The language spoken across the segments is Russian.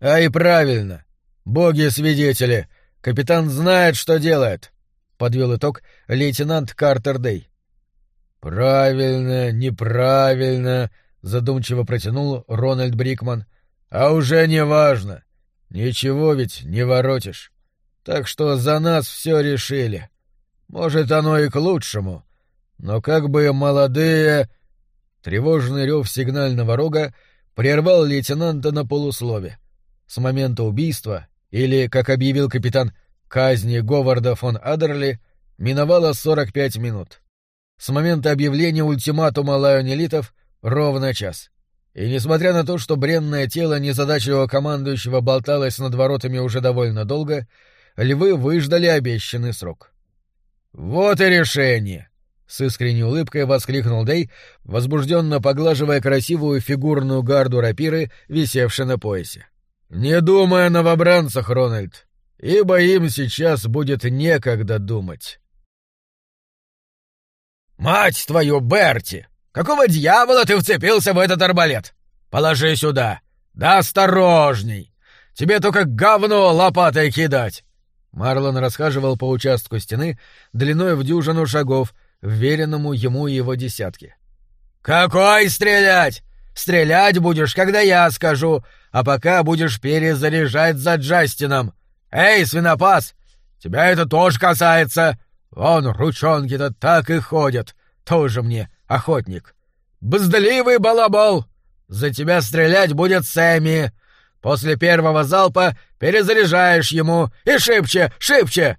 А и правильно. Боги-свидетели, капитан знает, что делает, — подвел итог лейтенант Картер Дэй. Правильно, неправильно, — задумчиво протянул Рональд Брикман. А уже не важно. Ничего ведь не воротишь. Так что за нас все решили. Может, оно и к лучшему. Но как бы молодые... Тревожный рев сигнального рога прервал лейтенанта на полуслове. С момента убийства, или, как объявил капитан, казни Говарда фон Адерли, миновало 45 минут. С момента объявления ультиматума лайонелитов ровно час. И несмотря на то, что бренное тело незадачливого командующего болталось над воротами уже довольно долго, львы выждали обещанный срок. «Вот и решение!» — с искренней улыбкой воскликнул Дэй, возбужденно поглаживая красивую фигурную гарду рапиры, висевшей на поясе. «Не думай о новобранцах, Рональд, ибо им сейчас будет некогда думать». «Мать твою, Берти! Какого дьявола ты вцепился в этот арбалет? Положи сюда! Да осторожней! Тебе только говно лопатой кидать!» Марлон расхаживал по участку стены длиной в дюжину шагов, вверенному ему его десятке. «Какой стрелять? Стрелять будешь, когда я скажу, а пока будешь перезаряжать за Джастином. Эй, свинопас, тебя это тоже касается. Вон ручонки-то так и ходят. Тоже мне охотник. Бздливый балабол! За тебя стрелять будет Сэмми. После первого залпа перезаряжаешь ему и шибче, шибче!»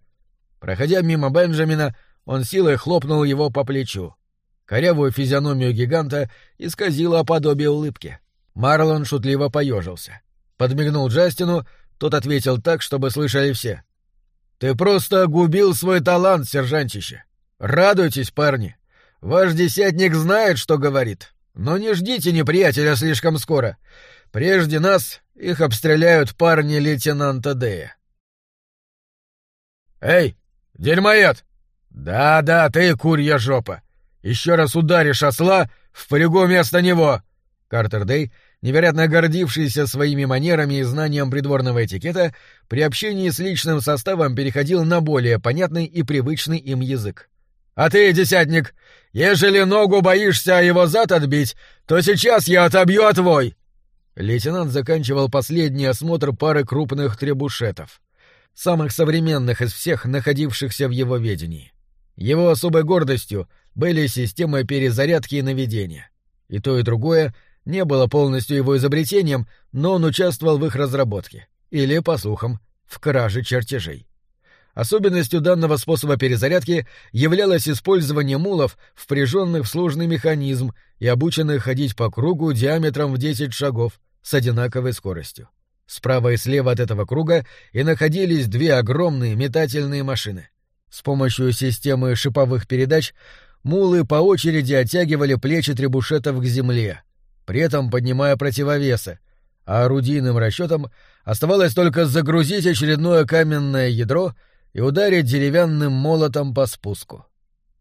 Проходя мимо Бенджамина, он силой хлопнул его по плечу. Корявую физиономию гиганта исказило подобие улыбки. Марлон шутливо поежился. Подмигнул Джастину, тот ответил так, чтобы слышали все. «Ты просто губил свой талант, сержантище. Радуйтесь, парни. Ваш десятник знает, что говорит. Но не ждите неприятеля слишком скоро. Прежде нас их обстреляют парни лейтенанта Дэя. «Эй, дерьмоед! Да-да, ты, курья жопа! Еще раз ударишь осла, в полегу вместо него!» Картер Дэй, невероятно гордившийся своими манерами и знанием придворного этикета, при общении с личным составом переходил на более понятный и привычный им язык. «А ты, десятник, ежели ногу боишься его зад отбить, то сейчас я отобью от твой!» Лейтенант заканчивал последний осмотр пары крупных требушетов, самых современных из всех, находившихся в его ведении. Его особой гордостью были системы перезарядки и наведения. И то, и другое не было полностью его изобретением, но он участвовал в их разработке, или, по слухам, в краже чертежей. Особенностью данного способа перезарядки являлось использование мулов, впряженных в сложный механизм и обученных ходить по кругу диаметром в 10 шагов, с одинаковой скоростью. Справа и слева от этого круга и находились две огромные метательные машины. С помощью системы шиповых передач мулы по очереди оттягивали плечи требушетов к земле, при этом поднимая противовесы, а орудийным расчетом оставалось только загрузить очередное каменное ядро и ударить деревянным молотом по спуску.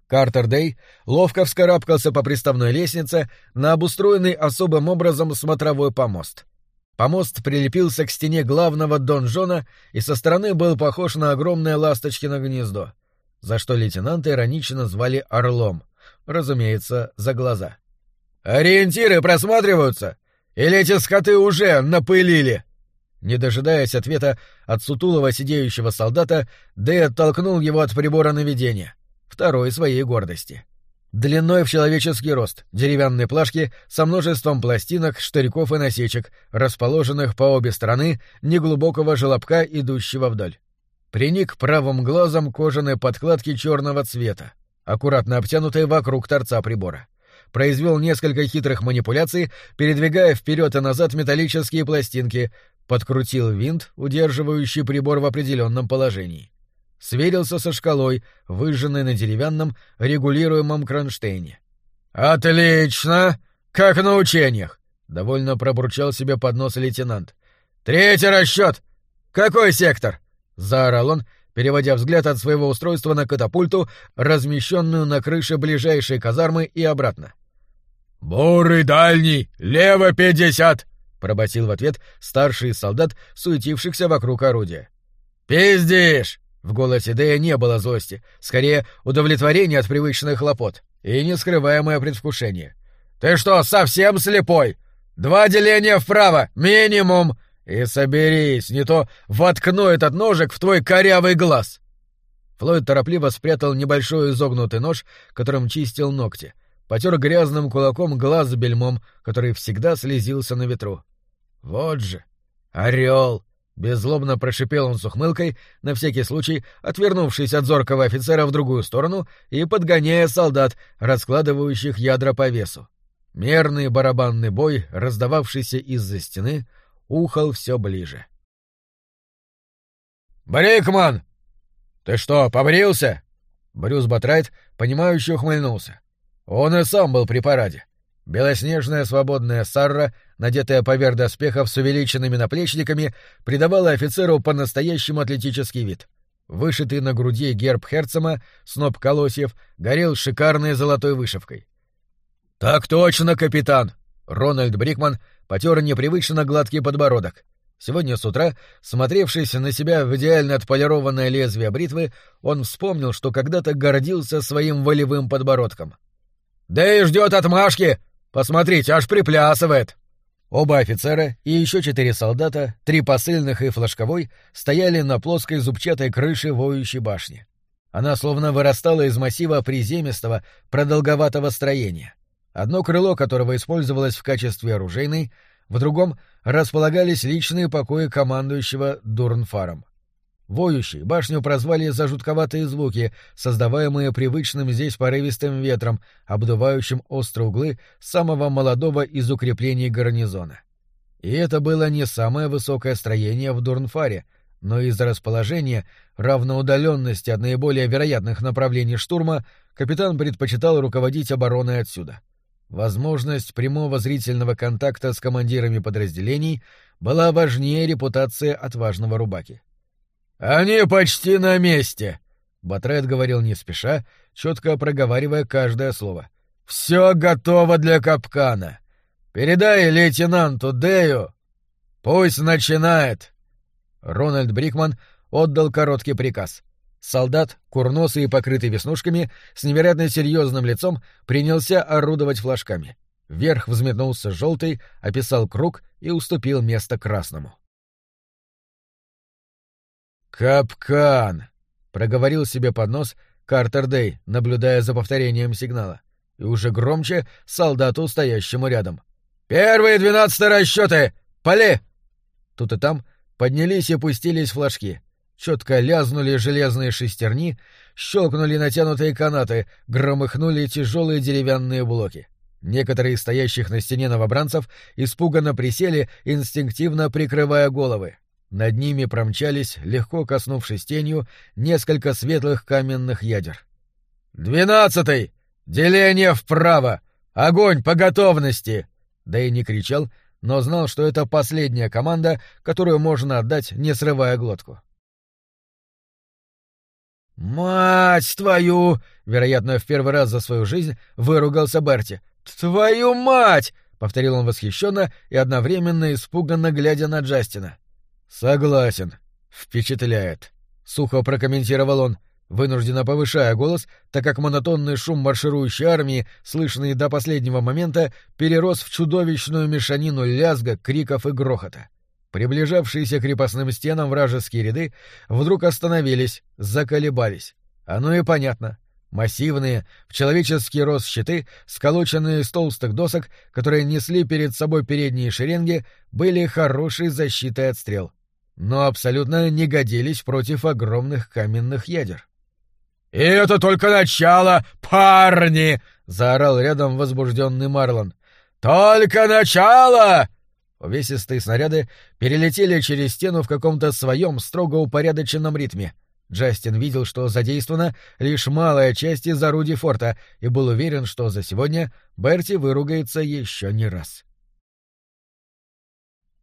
Картер Дэй ловко вскарабкался по приставной лестнице на обустроенный особым образом смотровой помост. Помост прилепился к стене главного донжона и со стороны был похож на огромное ласточкино гнездо, за что лейтенанта иронично звали Орлом, разумеется, за глаза. «Ориентиры просматриваются? Или эти скоты уже напылили?» Не дожидаясь ответа от сутулого сидеющего солдата, Дэй оттолкнул его от прибора наведения второй своей гордости. Длиной в человеческий рост, деревянные плашки со множеством пластинок, штырьков и насечек, расположенных по обе стороны неглубокого желобка, идущего вдоль. Приник правым глазом кожаной подкладки черного цвета, аккуратно обтянутой вокруг торца прибора. Произвел несколько хитрых манипуляций, передвигая вперед и назад металлические пластинки, подкрутил винт, удерживающий прибор в определенном положении сверился со шкалой, выжженной на деревянном регулируемом кронштейне. «Отлично! Как на учениях!» — довольно пробурчал себе под нос лейтенант. «Третий расчет! Какой сектор?» — заорал он, переводя взгляд от своего устройства на катапульту, размещенную на крыше ближайшей казармы и обратно. «Бурый дальний, лево пятьдесят!» — пробасил в ответ старший солдат, суетившихся вокруг орудия. «Пиздишь!» — в голосе Дэя не было злости, скорее удовлетворение от привычных хлопот и нескрываемое предвкушение. «Ты что, совсем слепой? Два деления вправо, минимум! И соберись, не то воткну этот ножик в твой корявый глаз!» Флойд торопливо спрятал небольшой изогнутый нож, которым чистил ногти, потер грязным кулаком глаз бельмом, который всегда слезился на ветру. «Вот же! Орел!» — беззлобно прошипел он с ухмылкой, на всякий случай отвернувшись от зоркого офицера в другую сторону и подгоняя солдат, раскладывающих ядра по весу. Мерный барабанный бой, раздававшийся из-за стены, ухал все ближе. «Брикман!» «Ты что, побрился?» Брюс Батрайт, понимающе ухмыльнулся. Он и сам был при параде. Белоснежная свободная сарра, надетая поверх доспехов с увеличенными наплечниками, придавала офицеру по-настоящему атлетический вид. Вышитый на груди герб Херцема, сноп колосьев, горел шикарной золотой вышивкой. «Так точно, капитан!» Рональд Брикман потер непривычно гладкий подбородок. Сегодня с утра, смотревшись на себя в идеально отполированное лезвие бритвы, он вспомнил, что когда-то гордился своим волевым подбородком. «Да и ждет отмашки! Посмотрите, аж приплясывает!» Оба офицера и еще четыре солдата, три посыльных и флажковой, стояли на плоской зубчатой крыше воющей башни. Она словно вырастала из массива приземистого, продолговатого строения. Одно крыло которого использовалось в качестве оружейной, в другом располагались личные покои командующего Дурнфаром. Воющий башню прозвали за жутковатые звуки, создаваемые привычным здесь порывистым ветром, обдувающим острые углы самого молодого из укреплений гарнизона. И это было не самое высокое строение в Дурнфаре, но из-за расположения, равноудаленности от наиболее вероятных направлений штурма, капитан предпочитал руководить обороной отсюда. Возможность прямого зрительного контакта с командирами подразделений была важнее репутации отважного рубаки. «Они почти на месте!» — Батрет говорил не спеша, четко проговаривая каждое слово. «Все готово для капкана. Передай лейтенанту Дею. Пусть начинает!» Рональд Брикман отдал короткий приказ. Солдат, курносый и покрытый веснушками, с невероятно серьезным лицом принялся орудовать флажками. Вверх взметнулся желтый, описал круг и уступил место красному. «Капкан!» — проговорил себе под нос Картер Дэй, наблюдая за повторением сигнала. И уже громче солдату, стоящему рядом. «Первые двенадцатые расчеты! Поли!» Тут и там поднялись и пустились флажки — Четко лязнули железные шестерни, щелкнули натянутые канаты, громыхнули тяжелые деревянные блоки. Некоторые из стоящих на стене новобранцев испуганно присели, инстинктивно прикрывая головы. Над ними промчались, легко коснувшись тенью, несколько светлых каменных ядер. «Двенадцатый! Деление вправо! Огонь по готовности!» Да и не кричал, но знал, что это последняя команда, которую можно отдать, не срывая глотку. «Мать твою!» — вероятно, в первый раз за свою жизнь выругался Берти. «Твою мать!» — повторил он восхищенно и одновременно испуганно глядя на Джастина. «Согласен. Впечатляет», — сухо прокомментировал он, вынужденно повышая голос, так как монотонный шум марширующей армии, слышный до последнего момента, перерос в чудовищную мешанину лязга, криков и грохота. Приближавшиеся к крепостным стенам вражеские ряды вдруг остановились, заколебались. Оно и понятно. Массивные, в человеческий рост щиты, сколоченные из толстых досок, которые несли перед собой передние шеренги, были хорошей защитой от стрел. Но абсолютно не годились против огромных каменных ядер. «И это только начало, парни!» — заорал рядом возбужденный Марлон. «Только начало!» Увесистые снаряды перелетели через стену в каком-то своем строго упорядоченном ритме. Джастин видел, что задействована лишь малая часть из орудий форта, и был уверен, что за сегодня Берти выругается еще не раз.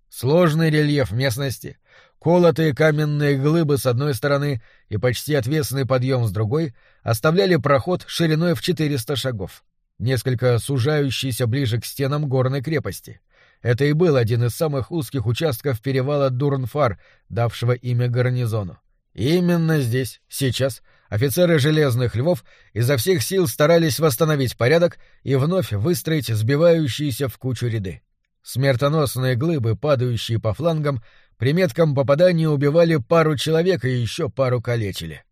Сложный рельеф местности, колотые каменные глыбы с одной стороны и почти отвесный подъем с другой оставляли проход шириной в 400 шагов, несколько сужающийся ближе к стенам горной крепости — это и был один из самых узких участков перевала Дурнфар, давшего имя гарнизону. именно здесь, сейчас, офицеры «Железных львов» изо всех сил старались восстановить порядок и вновь выстроить сбивающиеся в кучу ряды. Смертоносные глыбы, падающие по флангам, при метком попадании убивали пару человек и еще пару калечили.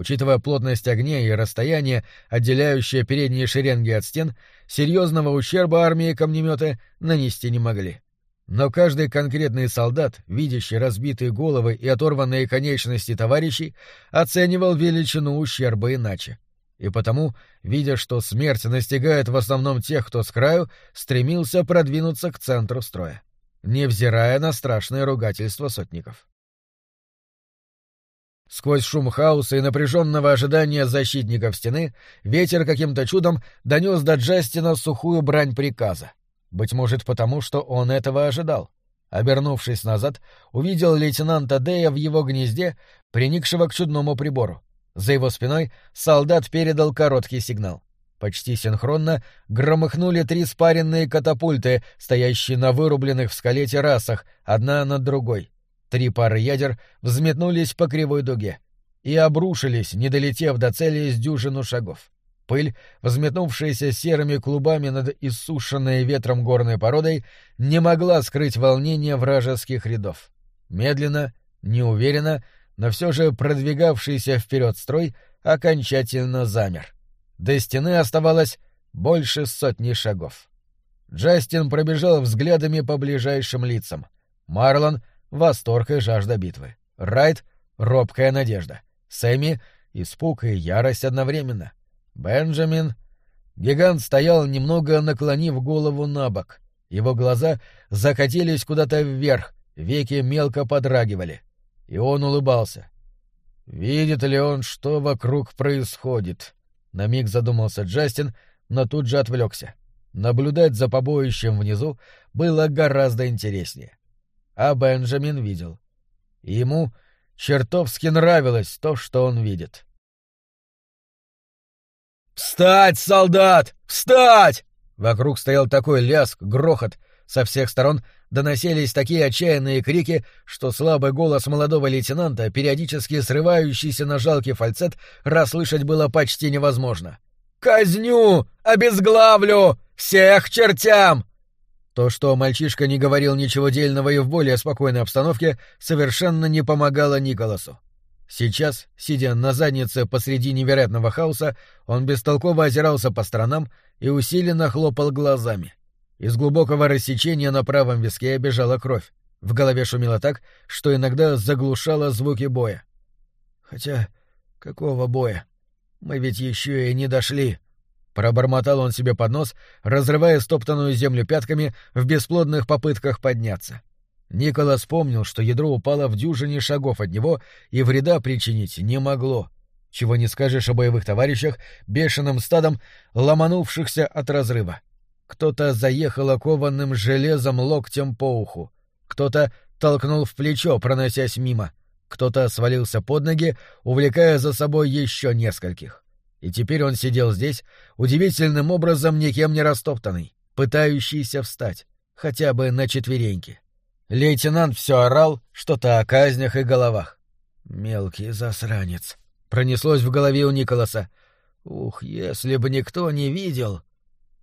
Учитывая плотность огня и расстояние, отделяющее передние шеренги от стен, серьезного ущерба армии камнеметы нанести не могли. Но каждый конкретный солдат, видящий разбитые головы и оторванные конечности товарищей, оценивал величину ущерба иначе. И потому, видя, что смерть настигает в основном тех, кто с краю, стремился продвинуться к центру строя, невзирая на страшное ругательство сотников. Сквозь шум хаоса и напряженного ожидания защитников стены ветер каким-то чудом донес до Джастина сухую брань приказа. Быть может, потому что он этого ожидал. Обернувшись назад, увидел лейтенанта Дея в его гнезде, приникшего к чудному прибору. За его спиной солдат передал короткий сигнал. Почти синхронно громыхнули три спаренные катапульты, стоящие на вырубленных в скале террасах, одна над другой. Три пары ядер взметнулись по кривой дуге и обрушились, не долетев до цели с дюжину шагов. Пыль, взметнувшаяся серыми клубами над иссушенной ветром горной породой, не могла скрыть волнение вражеских рядов. Медленно, неуверенно, но все же продвигавшийся вперед строй окончательно замер. До стены оставалось больше сотни шагов. Джастин пробежал взглядами по ближайшим лицам. Марлон восторг и жажда битвы. Райт — робкая надежда. Сэмми — испуг и ярость одновременно. Бенджамин... Гигант стоял, немного наклонив голову на бок. Его глаза закатились куда-то вверх, веки мелко подрагивали. И он улыбался. Видит ли он, что вокруг происходит? На миг задумался Джастин, но тут же отвлекся. Наблюдать за побоищем внизу было гораздо интереснее а Бенджамин видел. ему чертовски нравилось то, что он видит. «Встать, солдат! Встать!» Вокруг стоял такой ляск, грохот. Со всех сторон доносились такие отчаянные крики, что слабый голос молодого лейтенанта, периодически срывающийся на жалкий фальцет, расслышать было почти невозможно. «Казню! Обезглавлю! Всех чертям! То, что мальчишка не говорил ничего дельного и в более спокойной обстановке, совершенно не помогало Николасу. Сейчас, сидя на заднице посреди невероятного хаоса, он бестолково озирался по сторонам и усиленно хлопал глазами. Из глубокого рассечения на правом виске бежала кровь. В голове шумело так, что иногда заглушало звуки боя. Хотя, какого боя? Мы ведь еще и не дошли. Пробормотал он себе под нос, разрывая стоптанную землю пятками в бесплодных попытках подняться. Николас помнил, что ядро упало в дюжине шагов от него и вреда причинить не могло. Чего не скажешь о боевых товарищах, бешеным стадом, ломанувшихся от разрыва. Кто-то заехал окованным железом локтем по уху. Кто-то толкнул в плечо, проносясь мимо. Кто-то свалился под ноги, увлекая за собой еще нескольких. И теперь он сидел здесь, удивительным образом никем не растоптанный, пытающийся встать, хотя бы на четвереньки. Лейтенант все орал, что-то о казнях и головах. «Мелкий засранец», — пронеслось в голове у Николаса. «Ух, если бы никто не видел!»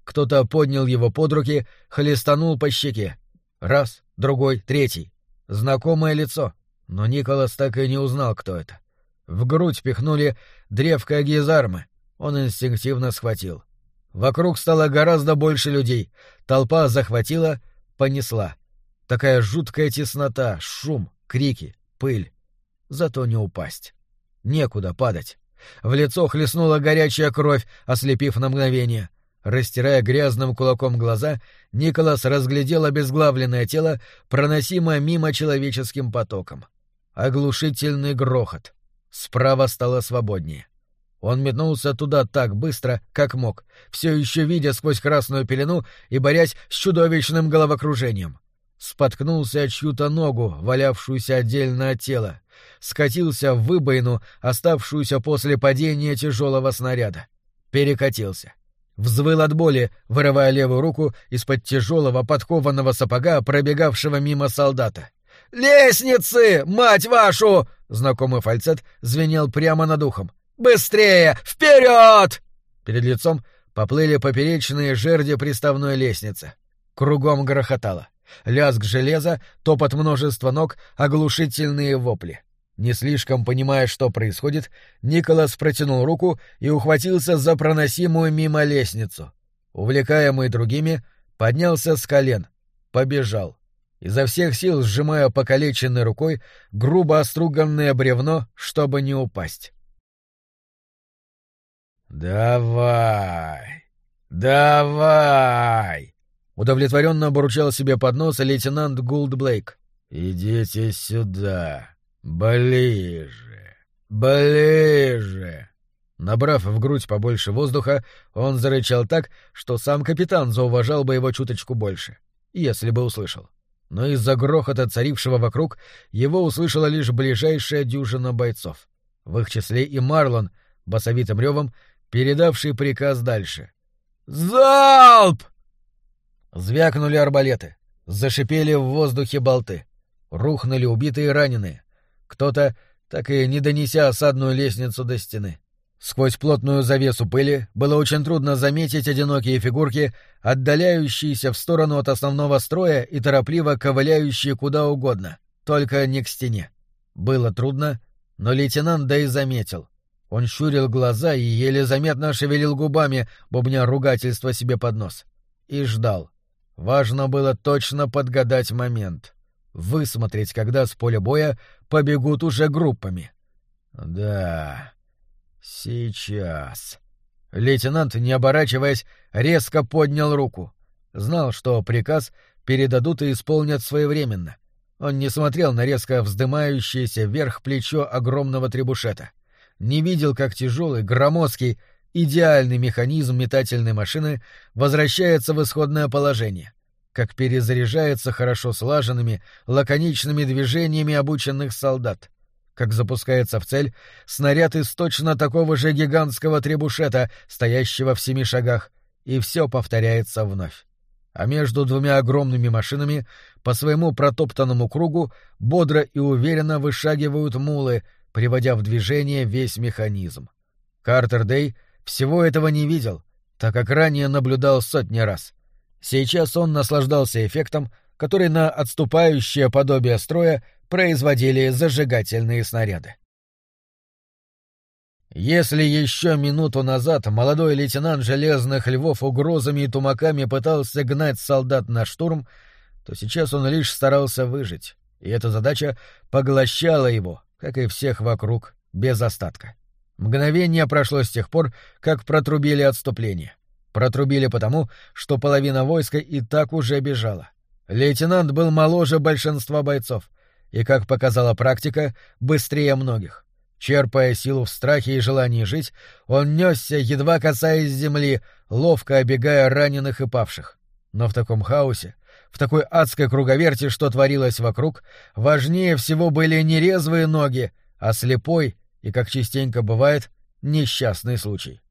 Кто-то поднял его под руки, хлестанул по щеке. Раз, другой, третий. Знакомое лицо, но Николас так и не узнал, кто это. В грудь пихнули древко гизармы. Он инстинктивно схватил. Вокруг стало гораздо больше людей. Толпа захватила, понесла. Такая жуткая теснота, шум, крики, пыль. Зато не упасть. Некуда падать. В лицо хлестнула горячая кровь, ослепив на мгновение. Растирая грязным кулаком глаза, Николас разглядел обезглавленное тело, проносимое мимо человеческим потоком. Оглушительный грохот. Справа стало свободнее. Он метнулся туда так быстро, как мог, все еще видя сквозь красную пелену и борясь с чудовищным головокружением. Споткнулся о чью-то ногу, валявшуюся отдельно от тела. Скатился в выбоину, оставшуюся после падения тяжелого снаряда. Перекатился. взвыл от боли, вырывая левую руку из-под тяжелого подкованного сапога, пробегавшего мимо солдата. «Лестницы! Мать вашу!» — знакомый фальцет звенел прямо над ухом. «Быстрее! Вперед!» Перед лицом поплыли поперечные жерди приставной лестницы. Кругом грохотало. Лязг железа, топот множества ног, оглушительные вопли. Не слишком понимая, что происходит, Николас протянул руку и ухватился за проносимую мимо лестницу. Увлекаемый другими, поднялся с колен, побежал. Изо всех сил сжимая покалеченной рукой грубо оструганное бревно, чтобы не упасть. «Давай! Давай!» Удовлетворенно бурчал себе под нос лейтенант Гулд Блейк. «Идите сюда! Ближе! Ближе!» Набрав в грудь побольше воздуха, он зарычал так, что сам капитан зауважал бы его чуточку больше, если бы услышал. Но из-за грохота, царившего вокруг, его услышала лишь ближайшая дюжина бойцов. В их числе и Марлон, басовитым ревом, передавший приказ дальше. «Залп!» Звякнули арбалеты, зашипели в воздухе болты, рухнули убитые и раненые. Кто-то, так и не донеся осадную лестницу до стены. Сквозь плотную завесу пыли было очень трудно заметить одинокие фигурки, отдаляющиеся в сторону от основного строя и торопливо ковыляющие куда угодно, только не к стене. Было трудно, но лейтенант да и заметил. Он щурил глаза и еле заметно шевелил губами, бубня ругательство себе под нос. И ждал. Важно было точно подгадать момент. Высмотреть, когда с поля боя побегут уже группами. Да, сейчас. Лейтенант, не оборачиваясь, резко поднял руку. Знал, что приказ передадут и исполнят своевременно. Он не смотрел на резко вздымающееся вверх плечо огромного требушета. Не видел, как тяжелый, громоздкий, идеальный механизм метательной машины возвращается в исходное положение, как перезаряжается хорошо слаженными, лаконичными движениями обученных солдат, как запускается в цель снаряд из точно такого же гигантского требушета, стоящего в семи шагах, и все повторяется вновь. А между двумя огромными машинами по своему протоптанному кругу бодро и уверенно вышагивают мулы, приводя в движение весь механизм. Картер Дэй всего этого не видел, так как ранее наблюдал сотни раз. Сейчас он наслаждался эффектом, который на отступающее подобие строя производили зажигательные снаряды. Если еще минуту назад молодой лейтенант Железных Львов угрозами и тумаками пытался гнать солдат на штурм, то сейчас он лишь старался выжить, и эта задача поглощала его, как и всех вокруг, без остатка. Мгновение прошло с тех пор, как протрубили отступление. Протрубили потому, что половина войска и так уже бежала. Лейтенант был моложе большинства бойцов и, как показала практика, быстрее многих. Черпая силу в страхе и желании жить, он несся, едва касаясь земли, ловко обегая раненых и павших. Но в таком хаосе, в такой адской круговерти, что творилось вокруг, важнее всего были не резвые ноги, а слепой и, как частенько бывает, несчастный случай.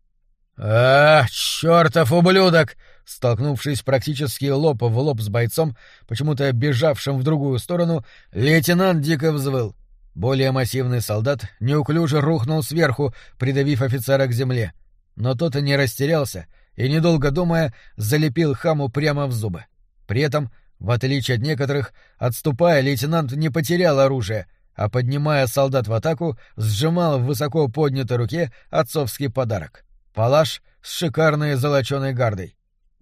«А, чертов ублюдок!» Столкнувшись практически лоб в лоб с бойцом, почему-то бежавшим в другую сторону, лейтенант дико взвыл. Более массивный солдат неуклюже рухнул сверху, придавив офицера к земле. Но тот и не растерялся и, недолго думая, залепил хаму прямо в зубы. При этом, в отличие от некоторых, отступая, лейтенант не потерял оружие, а, поднимая солдат в атаку, сжимал в высоко поднятой руке отцовский подарок — палаш с шикарной золоченой гардой.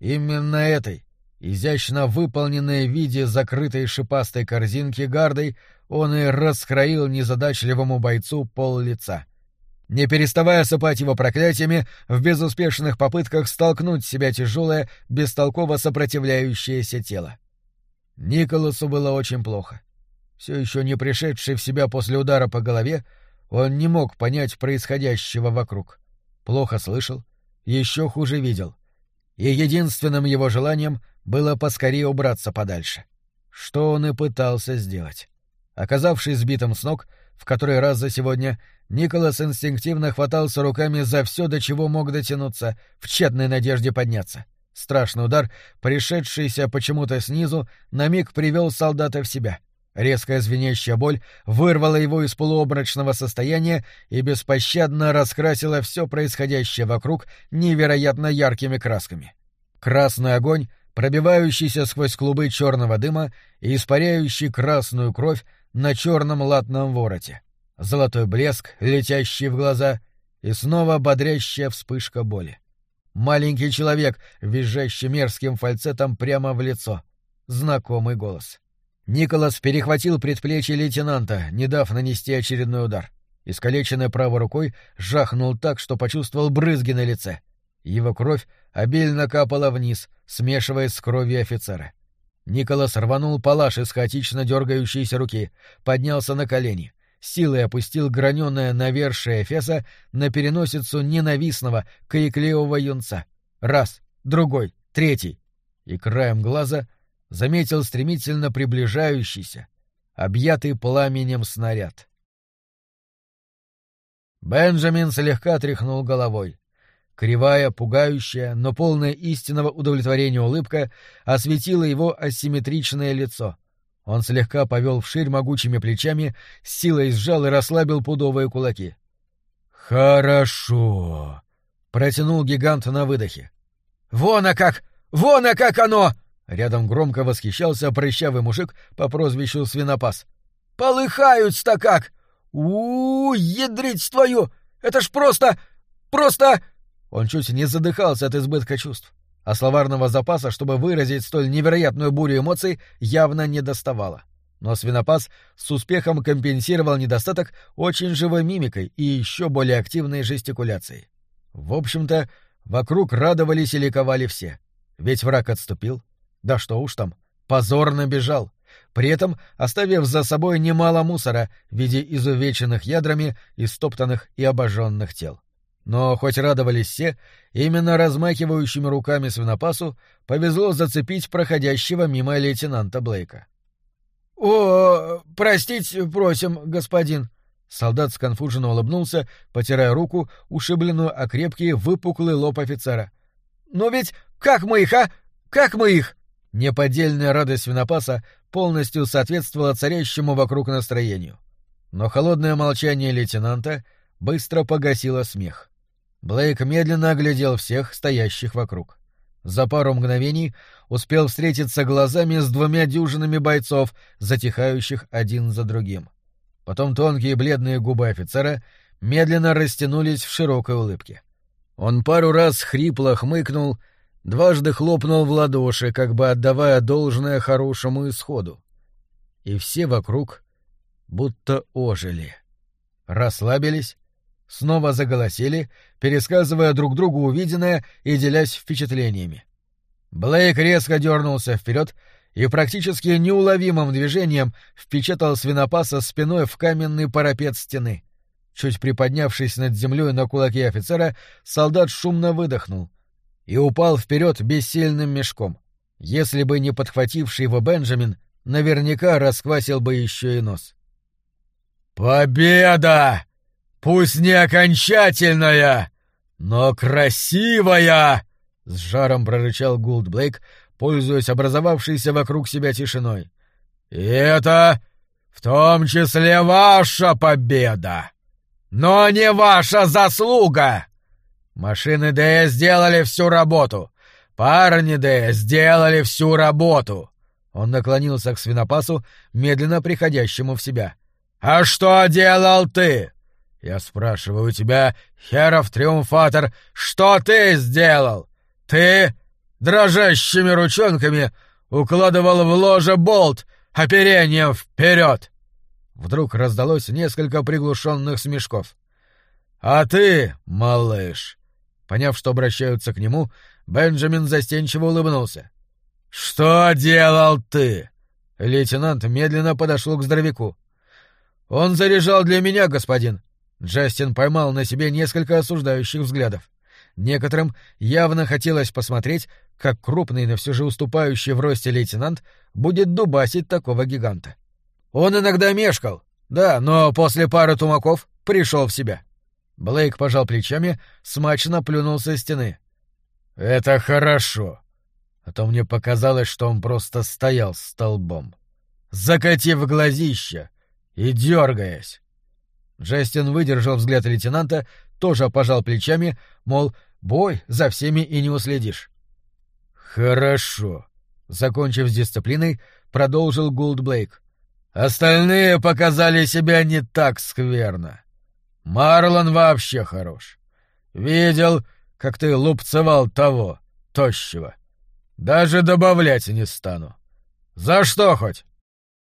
Именно этой, изящно выполненной в виде закрытой шипастой корзинки гардой, он и раскроил незадачливому бойцу пол лица. Не переставая сыпать его проклятиями, в безуспешных попытках столкнуть себя тяжелое, бестолково сопротивляющееся тело. Николасу было очень плохо. Все еще не пришедший в себя после удара по голове, он не мог понять происходящего вокруг. Плохо слышал, еще хуже видел. И единственным его желанием было поскорее убраться подальше. Что он и пытался сделать. Оказавшись сбитым с ног, в который раз за сегодня, Николас инстинктивно хватался руками за все, до чего мог дотянуться, в тщетной надежде подняться. Страшный удар, пришедшийся почему-то снизу, на миг привел солдата в себя. Резкая звенящая боль вырвала его из полуобморочного состояния и беспощадно раскрасила все происходящее вокруг невероятно яркими красками. Красный огонь, пробивающийся сквозь клубы черного дыма и испаряющий красную кровь на черном латном вороте. Золотой блеск, летящий в глаза, и снова бодрящая вспышка боли. Маленький человек, визжащий мерзким фальцетом прямо в лицо. Знакомый голос. Николас перехватил предплечье лейтенанта, не дав нанести очередной удар. Искалеченной правой рукой жахнул так, что почувствовал брызги на лице. Его кровь обильно капала вниз, смешиваясь с кровью офицера. Николас рванул палаш из хаотично дергающейся руки, поднялся на колени, силой опустил граненое навершие Эфеса на переносицу ненавистного, каяклеевого юнца. Раз, другой, третий. И краем глаза заметил стремительно приближающийся, объятый пламенем снаряд. Бенджамин слегка тряхнул головой. Кривая, пугающая, но полная истинного удовлетворения улыбка осветила его асимметричное лицо. Он слегка повел вширь могучими плечами, силой сжал и расслабил пудовые кулаки. «Хорошо!» — протянул гигант на выдохе. «Вон а как! Вон а как оно!» Рядом громко восхищался прыщавый мужик по прозвищу Свинопас. «Полыхают-то как! у, -у, -у ядрить твою! Это ж просто... просто...» Он чуть не задыхался от избытка чувств, а словарного запаса, чтобы выразить столь невероятную бурю эмоций, явно не доставало. Но свинопас с успехом компенсировал недостаток очень живой мимикой и еще более активной жестикуляцией. В общем-то, вокруг радовались и ликовали все. Ведь враг отступил, да что уж там, позорно бежал, при этом оставив за собой немало мусора в виде изувеченных ядрами, истоптанных и обожженных тел. Но хоть радовались все, именно размахивающими руками свинопасу повезло зацепить проходящего мимо лейтенанта Блейка. — О, простить просим, господин. Солдат сконфуженно улыбнулся, потирая руку, ушибленную о крепкий выпуклый лоб офицера. — Но ведь как мы их, а? Как мы их? Неподдельная радость свинопаса полностью соответствовала царящему вокруг настроению. Но холодное молчание лейтенанта быстро погасило смех. Блейк медленно оглядел всех, стоящих вокруг. За пару мгновений успел встретиться глазами с двумя дюжинами бойцов, затихающих один за другим. Потом тонкие бледные губы офицера медленно растянулись в широкой улыбке. Он пару раз хрипло хмыкнул — дважды хлопнул в ладоши, как бы отдавая должное хорошему исходу. И все вокруг будто ожили. Расслабились, снова заголосили, пересказывая друг другу увиденное и делясь впечатлениями. Блейк резко дернулся вперед и практически неуловимым движением впечатал свинопаса спиной в каменный парапет стены. Чуть приподнявшись над землей на кулаке офицера, солдат шумно выдохнул — и упал вперед бессильным мешком. Если бы не подхвативший его Бенджамин, наверняка расквасил бы еще и нос. «Победа! Пусть не окончательная, но красивая!» — с жаром прорычал Гулд Блейк, пользуясь образовавшейся вокруг себя тишиной. «И это в том числе ваша победа, но не ваша заслуга!» Машины Д сделали всю работу. Парни Д сделали всю работу. Он наклонился к свинопасу, медленно приходящему в себя. А что делал ты? Я спрашиваю тебя, Херов Триумфатор, что ты сделал? Ты дрожащими ручонками укладывал в ложе болт оперением вперед. Вдруг раздалось несколько приглушенных смешков. А ты, малыш, Поняв, что обращаются к нему, Бенджамин застенчиво улыбнулся. «Что делал ты?» Лейтенант медленно подошел к здоровяку. «Он заряжал для меня, господин». Джастин поймал на себе несколько осуждающих взглядов. Некоторым явно хотелось посмотреть, как крупный, но все же уступающий в росте лейтенант будет дубасить такого гиганта. Он иногда мешкал, да, но после пары тумаков пришел в себя. Блейк пожал плечами, смачно плюнул со стены. «Это хорошо. А то мне показалось, что он просто стоял столбом, закатив глазища и дергаясь. Джастин выдержал взгляд лейтенанта, тоже пожал плечами, мол, бой за всеми и не уследишь. «Хорошо», — закончив с дисциплиной, продолжил Гулд Блейк. «Остальные показали себя не так скверно. Марлон вообще хорош. Видел, как ты лупцевал того, тощего. Даже добавлять не стану. За что хоть?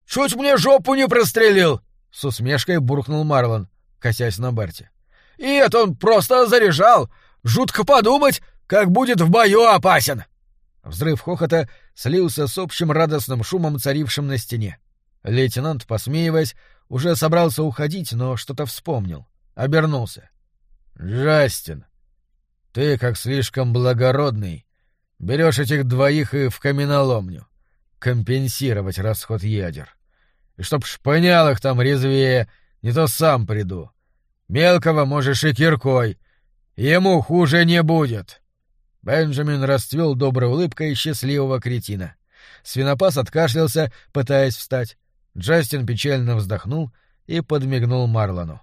Чуть мне жопу не прострелил, с усмешкой буркнул Марлон, косясь на Берти. И это он просто заряжал. Жутко подумать, как будет в бою опасен. Взрыв хохота слился с общим радостным шумом, царившим на стене. Лейтенант, посмеиваясь, уже собрался уходить, но что-то вспомнил. Обернулся. «Джастин, ты, как слишком благородный, берешь этих двоих и в каменоломню. Компенсировать расход ядер. И чтоб шпынял их там резвее, не то сам приду. Мелкого можешь и киркой. Ему хуже не будет. Бенджамин расцвел доброй улыбкой счастливого кретина. Свинопас откашлялся, пытаясь встать. Джастин печально вздохнул и подмигнул Марлону.